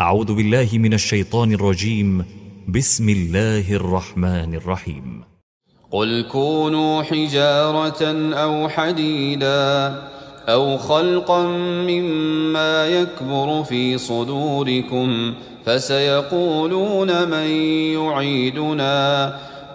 أعوذ بالله من الشيطان الرجيم. بسم الله الرحمن الرحيم. قل كونوا حجارة أو حديدا أو خلقا مما يكبر في صدوركم فسيقولون من يعيدنا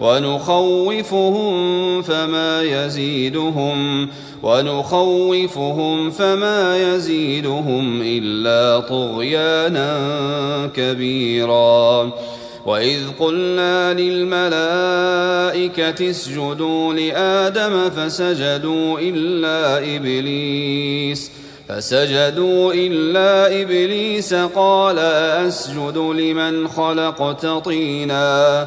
ونخوفهم فما يزيدهم ونخوفهم فما يزيدهم إلا طغيانا كبيرا. وإذ قلنا للملائكة اسجدوا لآدم فسجدوا إلا إبليس فسجدوا إلا إبليس قال أسجد لمن خلقت طينا.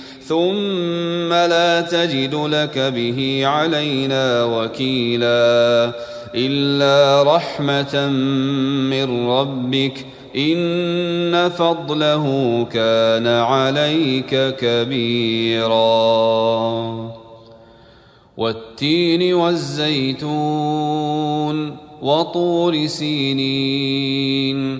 ثم لا تجد لك به علينا وكيلا الا رحمه من ربك ان فضله كان عليك كبيرا. والتين والزيتون وطور سينين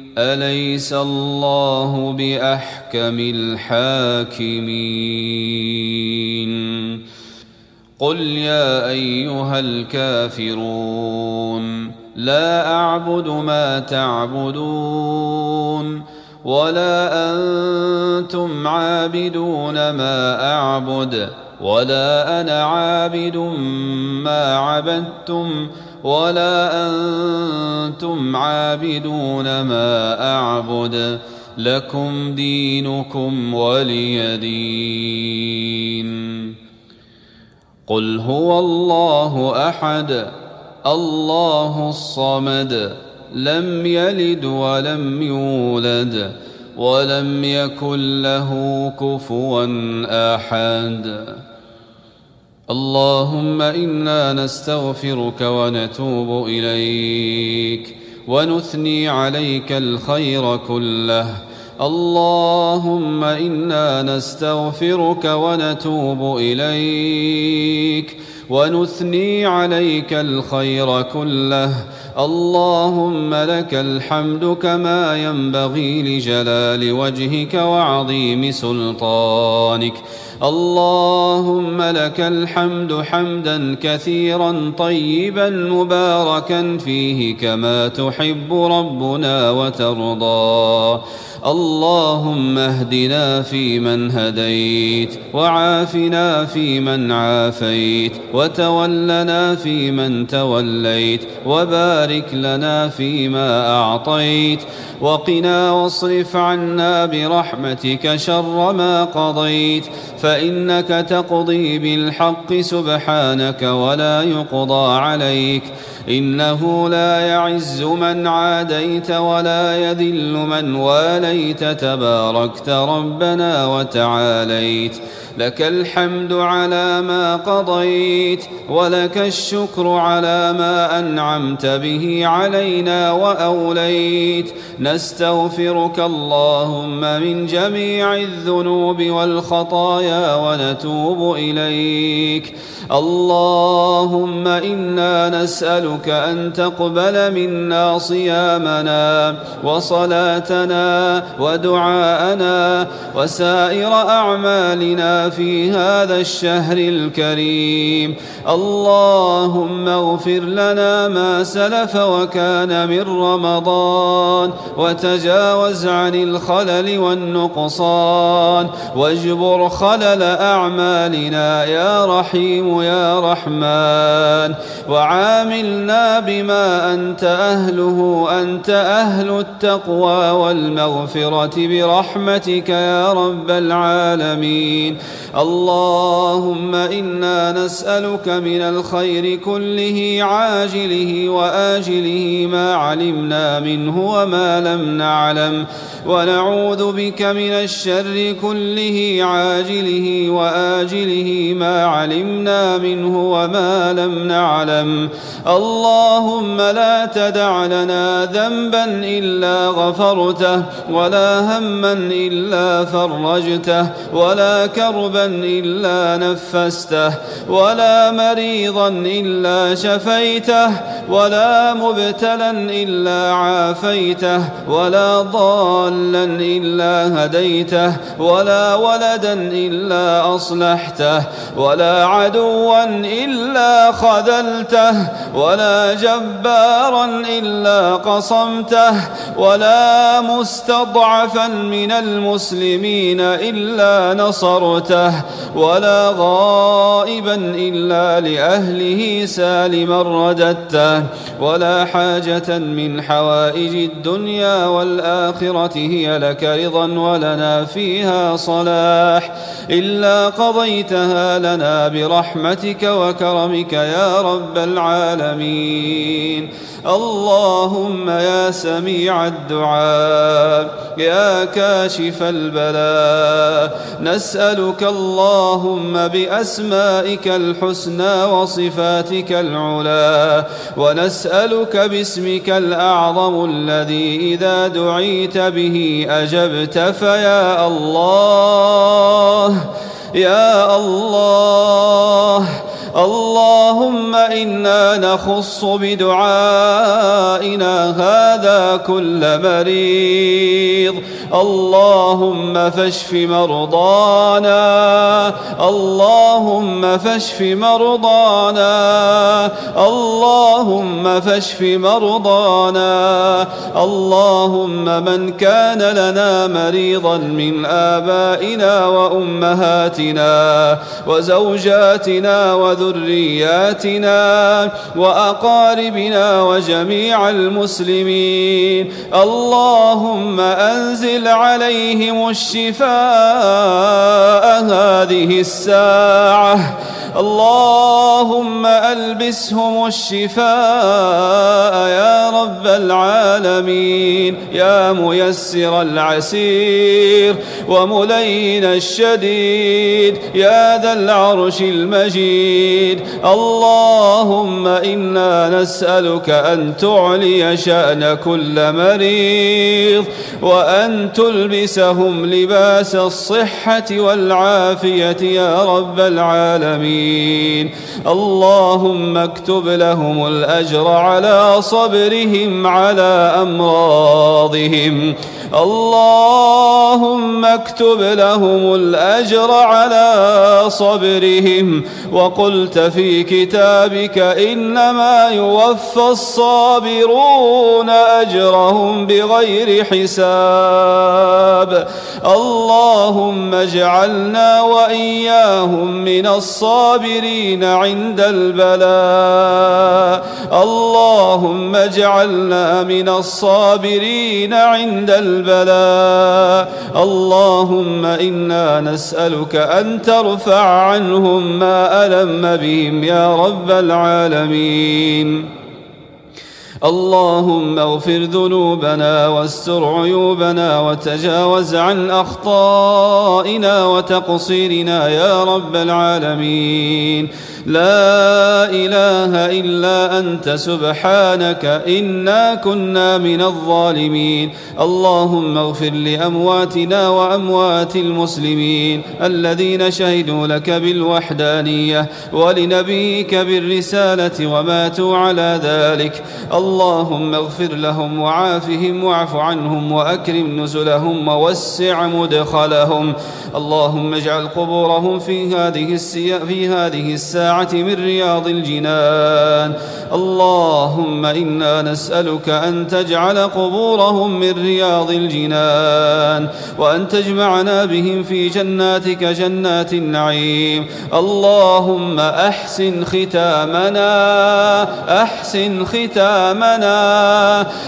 أليس الله بأحكم الحاكمين؟ قل يا أيها الكافرون لا أعبد ما تعبدون ولا أنتم عابدون ما أعبد ولا أنا عابد ما عبدتم ولا أنتم عابدون ما أعبد لكم دينكم ولي دين. قل هو الله أحد الله الصمد لم يلد ولم يولد ولم يكن له كفوا أحد. اللهم إنا نستغفرك ونتوب إليك ونثني عليك الخير كله. اللهم إنا نستغفرك ونتوب إليك ونثني عليك الخير كله. اللهم لك الحمد كما ينبغي لجلال وجهك وعظيم سلطانك. اللهم لك الحمد حمدا كثيرا طيبا مباركا فيه كما تحب ربنا وترضى. اللهم اهدنا فيمن هديت وعافنا فيمن عافيت وتولنا فيمن توليت وبارك لنا فيما أعطيت وقنا واصرف عنا برحمتك شر ما قضيت فإنك تقضي بالحق سبحانك ولا يقضى عليك إنه لا يعز من عاديت ولا يذل من واليت تباركت ربنا وتعاليت لك الحمد على ما قضيت ولك الشكر على ما أنعمت به علينا وأوليت. نستغفرك اللهم من جميع الذنوب والخطايا ونتوب إليك. اللهم إنا نسألك أن تقبل منا صيامنا وصلاتنا ودعاءنا وسائر أعمالنا في هذا الشهر الكريم. اللهم اغفر لنا ما سلف وكان من رمضان وتجاوز عن الخلل والنقصان. واجبر خلل أعمالنا يا رحيم يا رحمن. وعاملنا بما أنت أهله أنت أهل التقوى والمغفرة برحمتك يا رب العالمين. اللهم إنا نسألك من الخير كله عاجله وآجله ما علمنا منه وما لم نعلم ونعوذ بك من الشر كله عاجله وآجله ما علمنا منه وما لم نعلم. اللهم لا تدع لنا ذنبا إلا غفرته ولا هما إلا فرجته ولا كربا كربا إلا نفسته ولا مريضا إلا شفيته ولا مبتلا إلا عافيته ولا ضالا إلا هديته ولا ولدا إلا أصلحته ولا عدوا إلا خذلته ولا جبارا إلا قصمته ولا مستضعفا من المسلمين إلا نصرته. ولا غائبا إلا لأهله سالما رددته ولا حاجة من حوائج الدنيا والآخرة هي لك رضا ولنا فيها صلاح إلا قضيتها لنا برحمتك وكرمك يا رب العالمين اللهم يا سميع الدعاء يا كاشف البلاء. نسألك اللهم بأسمائك الحسنى وصفاتك العلا ونسألك باسمك الأعظم الذي إذا دعيت به أجبت فيا الله يا الله اللهم إنا نخص بدعائنا هذا كل مريض. اللهم فاشف مرضانا. اللهم فاشف مرضانا. اللهم فاشف مرضانا. اللهم من كان لنا مريضا من آبائنا وأمهاتنا وزوجاتنا وذرياتنا وأقاربنا وجميع المسلمين. اللهم أنزل عليهم الشفاء هذه الساعة. اللهم ألبسهم الشفاء يا رب العالمين يا ميسر العسير وملين الشديد يا ذا العرش المجيد. اللهم إنا نسألك أن تعلي شأن كل مريض وأن تلبسهم لباس الصحة والعافية يا رب العالمين. اللهم اكتب لهم الأجر على صبرهم على أمراضهم. اللهم اكتب لهم الأجر على صبرهم وقلت في كتابك إنما يوفى الصابرون أجرهم بغير حساب. اللهم اجعلنا وإياهم من الصابرين عند البلاء. اللهم اجعلنا من الصابرين عند البلاء. اللهم إنا نسألك أن ترفع عنهم ما ألم بهم يا رب العالمين. اللهم اغفر ذنوبنا واستر عيوبنا وتجاوز عن أخطائنا وتقصيرنا يا رب العالمين. لا إله إلا أنت سبحانك إنا كنا من الظالمين. اللهم اغفر لأمواتنا وأموات المسلمين الذين شهدوا لك بالوحدانية ولنبيك بالرسالة وماتوا على ذلك. اللهم اغفر لهم وعافهم واعف عنهم وأكرم نزلهم ووسع مدخلهم. اللهم اجعل قبورهم في هذه في هذه الساعة من رياض الجنان. اللهم إنا نسألك أن تجعل قبورهم من رياض الجنان وأن تجمعنا بهم في جناتك جنات النعيم. اللهم أحسن ختامنا أحسن ختامنا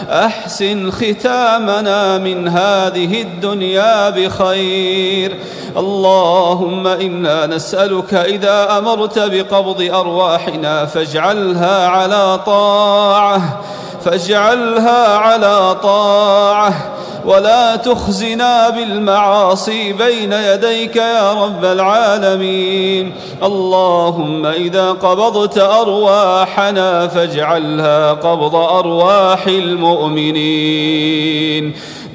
أحسن ختامنا من هذه الدنيا بخير. اللهم إنا نسألك إذا أمرت بقبض أرواحنا فاجعلها على طاعة فاجعلها على طاعة. ولا تخزنا بالمعاصي بين يديك يا رب العالمين. اللهم إذا قبضت أرواحنا فاجعلها قبض أرواح المؤمنين.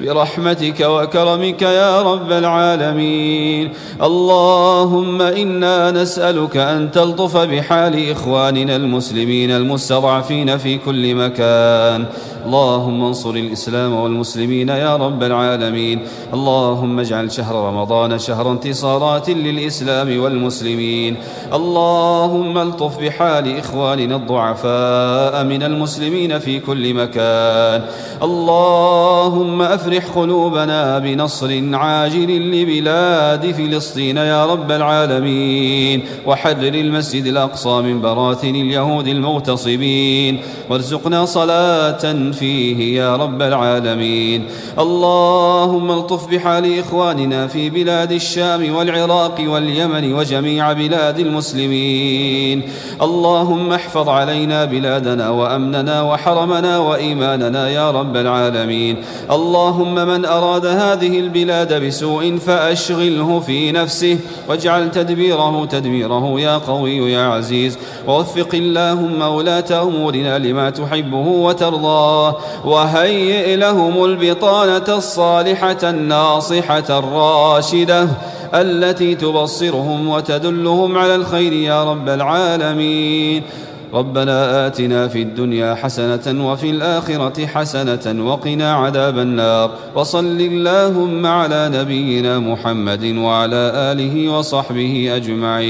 برحمتك وكرمك يا رب العالمين. اللهم إنا نسألك أن تلطف بحال إخواننا المسلمين المستضعفين في كل مكان. اللهم انصر الإسلام والمسلمين يا رب العالمين. اللهم اجعل شهر رمضان شهر انتصارات للإسلام والمسلمين. اللهم الطف بحال إخواننا الضعفاء من المسلمين في كل مكان. اللهم أفرح قلوبنا بنصر عاجل لبلاد فلسطين يا رب العالمين. وحرر المسجد الأقصى من براثن اليهود المغتصبين. وارزقنا صلاة فيه يا رب العالمين. اللهم الطف بحال إخواننا في بلاد الشام والعراق واليمن وجميع بلاد المسلمين. اللهم احفظ علينا بلادنا وأمننا وحرمنا وإيماننا يا رب العالمين. اللهم من أراد هذه البلاد بسوء فأشغله في نفسه واجعل تدبيره تدميره يا قوي يا عزيز. ووفق اللهم ولاة أمورنا لما تحبه وترضاه. وهيئ لهم البطانة الصالحة الناصحة الراشدة التي تبصرهم وتدلهم على الخير يا رب العالمين. ربنا آتنا في الدنيا حسنة وفي الآخرة حسنة وقنا عذاب النار. وصل اللهم على نبينا محمد وعلى آله وصحبه أجمعين.